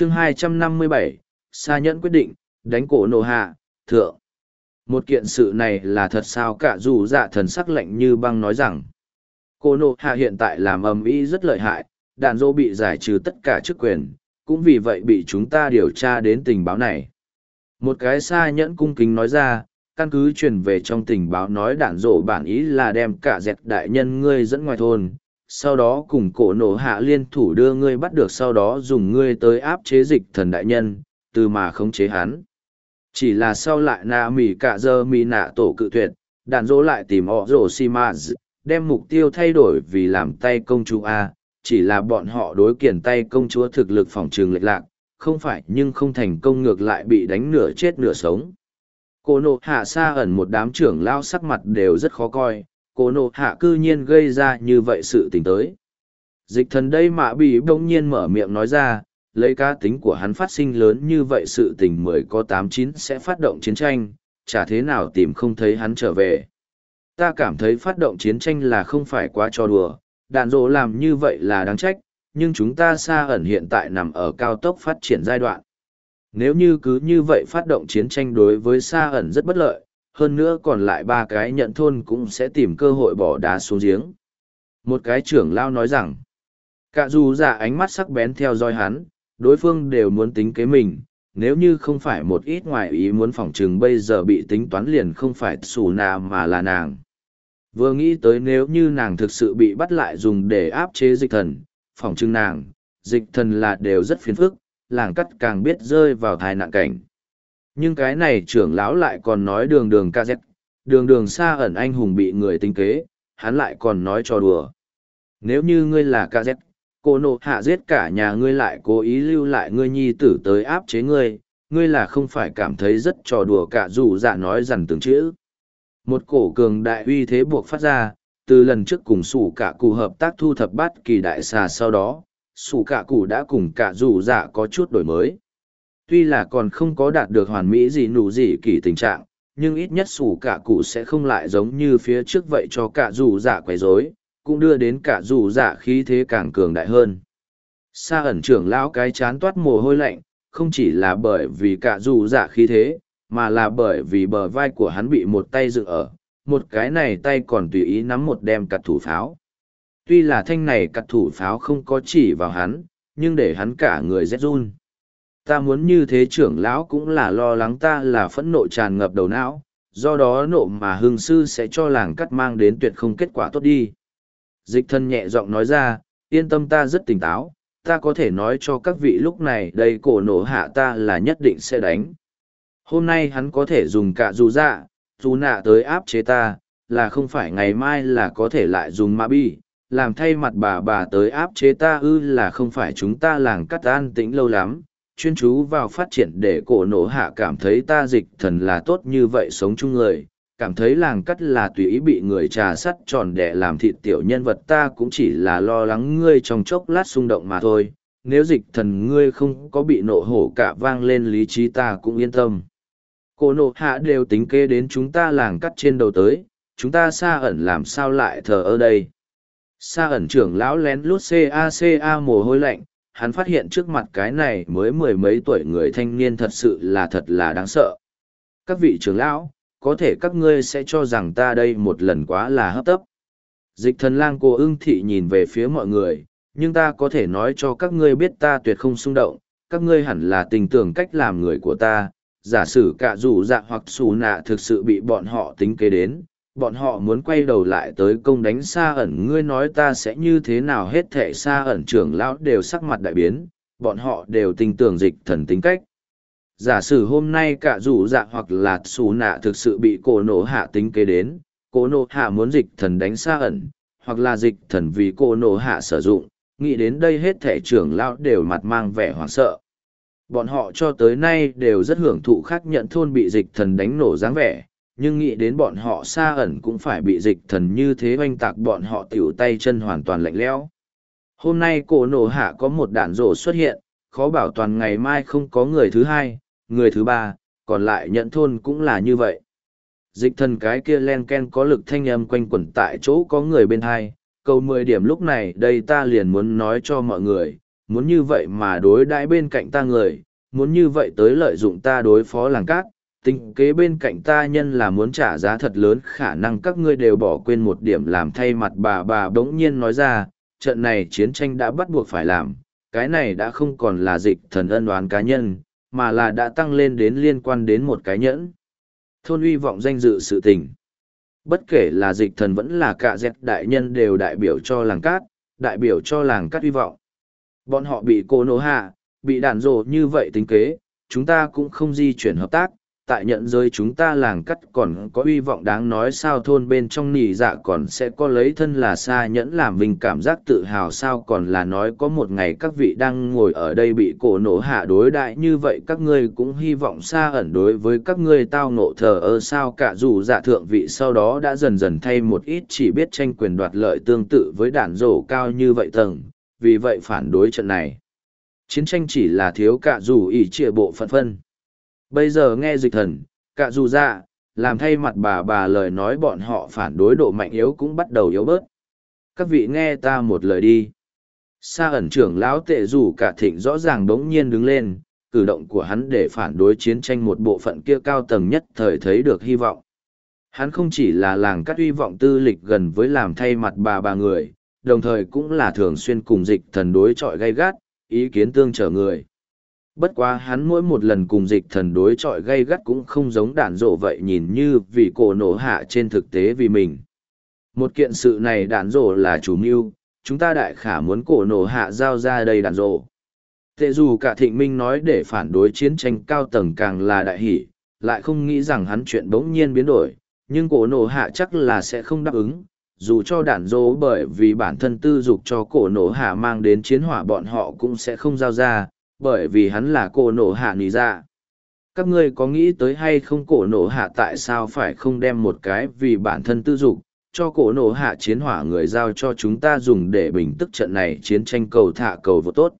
chương 257, Sa Nhẫn quyết định, đánh cổ nổ hạ, thượng. Một kiện sự này là thật sao cả dù dạ thần sắc lạnh như băng nói rằng, cổ nổ hạ hiện tại làm ầm ĩ rất lợi hại, đàn dô bị giải trừ tất cả chức quyền, cũng vì vậy bị chúng ta điều tra đến tình báo này. Một cái Sa Nhẫn cung kính nói ra, căn cứ truyền về trong tình báo nói đạn dỗ bản ý là đem cả dẹt đại nhân ngươi dẫn ngoài thôn sau đó cùng cổ nổ hạ liên thủ đưa ngươi bắt được sau đó dùng ngươi tới áp chế dịch thần đại nhân từ mà khống chế hắn. Chỉ là sau lại nạ mỉ cả giờ mỉ nạ tổ cự tuyệt đạn dỗ lại tìm họ rổ si đem mục tiêu thay đổi vì làm tay công chúa a chỉ là bọn họ đối kiển tay công chúa thực lực phòng trường lệch lạc không phải nhưng không thành công ngược lại bị đánh nửa chết nửa sống. Cô nộ hạ xa ẩn một đám trưởng lao sắc mặt đều rất khó coi, cô nộ hạ cư nhiên gây ra như vậy sự tình tới. Dịch thần đây mạ bị bỗng nhiên mở miệng nói ra, lấy cá tính của hắn phát sinh lớn như vậy sự tình mười có tám chín sẽ phát động chiến tranh, chả thế nào tìm không thấy hắn trở về. Ta cảm thấy phát động chiến tranh là không phải quá cho đùa, đạn dỗ làm như vậy là đáng trách, nhưng chúng ta xa ẩn hiện tại nằm ở cao tốc phát triển giai đoạn. Nếu như cứ như vậy phát động chiến tranh đối với Sa ẩn rất bất lợi, hơn nữa còn lại ba cái nhận thôn cũng sẽ tìm cơ hội bỏ đá xuống giếng. Một cái trưởng lao nói rằng, cả dù giả ánh mắt sắc bén theo dõi hắn, đối phương đều muốn tính kế mình, nếu như không phải một ít ngoại ý muốn phỏng chừng bây giờ bị tính toán liền không phải xù nà mà là nàng. Vừa nghĩ tới nếu như nàng thực sự bị bắt lại dùng để áp chế dịch thần, phỏng chừng nàng, dịch thần là đều rất phiền phức, làng cắt càng biết rơi vào thai nạn cảnh. Nhưng cái này trưởng lão lại còn nói đường đường ca dẹp, đường đường xa ẩn anh hùng bị người tinh kế, hắn lại còn nói cho đùa. Nếu như ngươi là ca dẹp, cô nộ hạ giết cả nhà ngươi lại cố ý lưu lại ngươi nhi tử tới áp chế ngươi, ngươi là không phải cảm thấy rất trò đùa cả dù dạ nói rằng từng chữ. Một cổ cường đại uy thế buộc phát ra, từ lần trước cùng sủ cả cụ hợp tác thu thập bát kỳ đại xà sau đó, sủ cả cụ đã cùng cả dù dạ có chút đổi mới tuy là còn không có đạt được hoàn mỹ gì nụ gì kỳ tình trạng nhưng ít nhất sủ cả cụ sẽ không lại giống như phía trước vậy cho cả dù giả quấy rối cũng đưa đến cả dù giả khí thế càng cường đại hơn sa ẩn trưởng lão cái chán toát mồ hôi lạnh không chỉ là bởi vì cả dù giả khí thế mà là bởi vì bờ vai của hắn bị một tay dựng ở một cái này tay còn tùy ý nắm một đem cặt thủ pháo tuy là thanh này cặt thủ pháo không có chỉ vào hắn, nhưng để hắn cả người rét run. Ta muốn như thế trưởng lão cũng là lo lắng ta là phẫn nộ tràn ngập đầu não, do đó nộ mà hương sư sẽ cho làng cắt mang đến tuyệt không kết quả tốt đi. Dịch thân nhẹ giọng nói ra, yên tâm ta rất tỉnh táo, ta có thể nói cho các vị lúc này đây cổ nổ hạ ta là nhất định sẽ đánh. Hôm nay hắn có thể dùng cả dù dạ, dù nạ tới áp chế ta, là không phải ngày mai là có thể lại dùng ma bi, làm thay mặt bà bà tới áp chế ta ư là không phải chúng ta làng cắt an tĩnh lâu lắm, chuyên chú vào phát triển để cổ nổ hạ cảm thấy ta dịch thần là tốt như vậy sống chung người, cảm thấy làng cắt là tùy ý bị người trà sắt tròn để làm thịt tiểu nhân vật ta cũng chỉ là lo lắng ngươi trong chốc lát xung động mà thôi, nếu dịch thần ngươi không có bị nộ hổ cả vang lên lý trí ta cũng yên tâm. Cổ nổ hạ đều tính kê đến chúng ta làng cắt trên đầu tới, chúng ta xa ẩn làm sao lại thờ ở đây. Sa ẩn trưởng lão lén lút CACA mồ hôi lạnh, hắn phát hiện trước mặt cái này mới mười mấy tuổi người thanh niên thật sự là thật là đáng sợ. Các vị trưởng lão, có thể các ngươi sẽ cho rằng ta đây một lần quá là hấp tấp. Dịch thần lang cô ưng thị nhìn về phía mọi người, nhưng ta có thể nói cho các ngươi biết ta tuyệt không xung động, các ngươi hẳn là tình tưởng cách làm người của ta. Giả sử cả dù dạ hoặc xù nạ thực sự bị bọn họ tính kế đến, bọn họ muốn quay đầu lại tới công đánh xa ẩn. Ngươi nói ta sẽ như thế nào hết thệ xa ẩn trưởng lão đều sắc mặt đại biến, bọn họ đều tin tưởng dịch thần tính cách. Giả sử hôm nay cả rủ dạ hoặc là xù nạ thực sự bị cổ nổ hạ tính kế đến, cổ nổ hạ muốn dịch thần đánh xa ẩn, hoặc là dịch thần vì cổ nổ hạ sử dụng, nghĩ đến đây hết thể trưởng lão đều mặt mang vẻ hoảng sợ. Bọn họ cho tới nay đều rất hưởng thụ khác nhận thôn bị dịch thần đánh nổ dáng vẻ nhưng nghĩ đến bọn họ xa ẩn cũng phải bị dịch thần như thế oanh tạc bọn họ tiểu tay chân hoàn toàn lạnh lẽo. Hôm nay cổ nổ hạ có một đạn rổ xuất hiện, khó bảo toàn ngày mai không có người thứ hai, người thứ ba, còn lại nhận thôn cũng là như vậy. Dịch thần cái kia len ken có lực thanh âm quanh quẩn tại chỗ có người bên hai, câu mười điểm lúc này đây ta liền muốn nói cho mọi người, muốn như vậy mà đối đãi bên cạnh ta người, muốn như vậy tới lợi dụng ta đối phó làng cát, tính kế bên cạnh ta nhân là muốn trả giá thật lớn khả năng các ngươi đều bỏ quên một điểm làm thay mặt bà bà bỗng nhiên nói ra, trận này chiến tranh đã bắt buộc phải làm, cái này đã không còn là dịch thần ân đoán cá nhân, mà là đã tăng lên đến liên quan đến một cái nhẫn. Thôn uy vọng danh dự sự tình. Bất kể là dịch thần vẫn là cả dẹt đại nhân đều đại biểu cho làng cát, đại biểu cho làng cát uy vọng. Bọn họ bị cô nô hạ, bị đàn rồ như vậy tính kế, chúng ta cũng không di chuyển hợp tác, tại nhận giới chúng ta làng cắt còn có uy vọng đáng nói sao thôn bên trong nỉ dạ còn sẽ có lấy thân là xa nhẫn làm mình cảm giác tự hào sao còn là nói có một ngày các vị đang ngồi ở đây bị cổ nổ hạ đối đại như vậy các ngươi cũng hy vọng xa ẩn đối với các ngươi tao nộ thờ ơ sao cả dù dạ thượng vị sau đó đã dần dần thay một ít chỉ biết tranh quyền đoạt lợi tương tự với đản rổ cao như vậy tầng, vì vậy phản đối trận này. Chiến tranh chỉ là thiếu cả dù ỷ trịa bộ phận phân. Bây giờ nghe dịch thần, cả dù dạ, làm thay mặt bà bà lời nói bọn họ phản đối độ mạnh yếu cũng bắt đầu yếu bớt. Các vị nghe ta một lời đi. Sa ẩn trưởng lão tệ dù cả thịnh rõ ràng đống nhiên đứng lên, cử động của hắn để phản đối chiến tranh một bộ phận kia cao tầng nhất thời thấy được hy vọng. Hắn không chỉ là làng cắt hy vọng tư lịch gần với làm thay mặt bà bà người, đồng thời cũng là thường xuyên cùng dịch thần đối chọi gay gắt, ý kiến tương trở người. Bất quá hắn mỗi một lần cùng dịch thần đối chọi gây gắt cũng không giống đản rộ vậy nhìn như vì cổ nổ hạ trên thực tế vì mình. Một kiện sự này đản rộ là chủ mưu, chúng ta đại khả muốn cổ nổ hạ giao ra đây đản rộ. Tệ dù cả thịnh minh nói để phản đối chiến tranh cao tầng càng là đại hỷ, lại không nghĩ rằng hắn chuyện bỗng nhiên biến đổi, nhưng cổ nổ hạ chắc là sẽ không đáp ứng, dù cho đản dỗ bởi vì bản thân tư dục cho cổ nổ hạ mang đến chiến hỏa bọn họ cũng sẽ không giao ra, bởi vì hắn là cổ nổ hạ nỉ dạ. Các ngươi có nghĩ tới hay không cổ nổ hạ tại sao phải không đem một cái vì bản thân tư dục, cho cổ nổ hạ chiến hỏa người giao cho chúng ta dùng để bình tức trận này chiến tranh cầu thả cầu vô tốt.